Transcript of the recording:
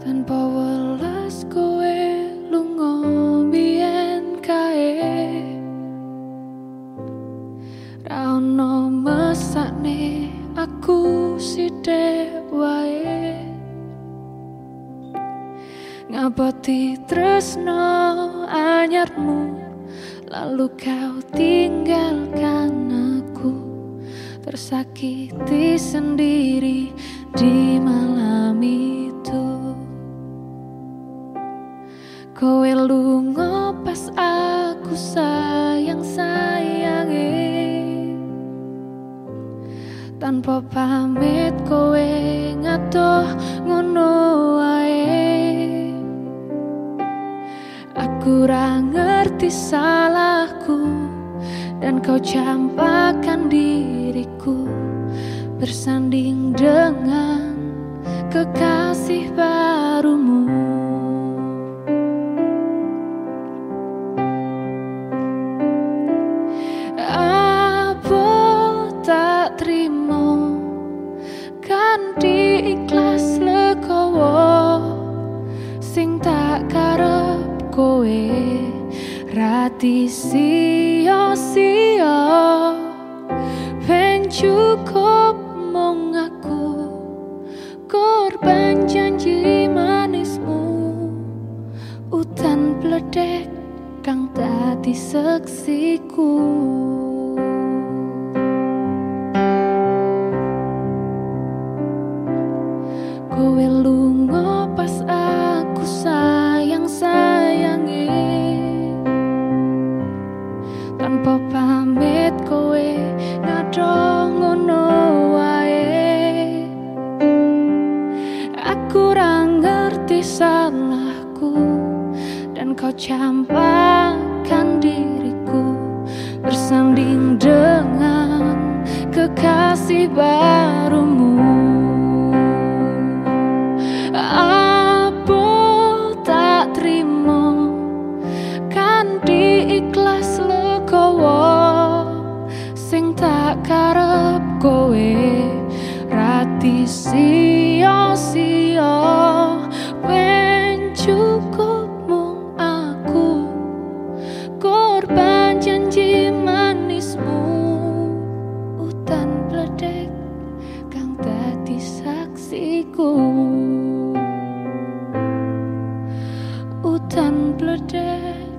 tanpa welas kowe lunga biyen kae. Ra ono mesakne aku sithik wae. Ngaboti tresno anyarmu lalu kau tinggalkan aku. Tersakiti sendiri di malam kowe lunga pas aku sayang sayangi tanpa pamit kowe ngadoh ngono wae Aku ra ngerti salahku dan kau campakkan diriku bersanding dengan diikhlas legowo sing tak karep kowe. Rati sia-sia ben cukup mong aku. Korban janji manismu utan pledek kang dadi seksiku Aku ra ngerti salahku dan kau campakkan diriku bersanding dengan kekasih barumu. Apa tak terima kan diikhlas legowo sing tak karep kowe rati sia-sia korban janji manismu. Utan pledek kang tadi saksiku. Utan pledek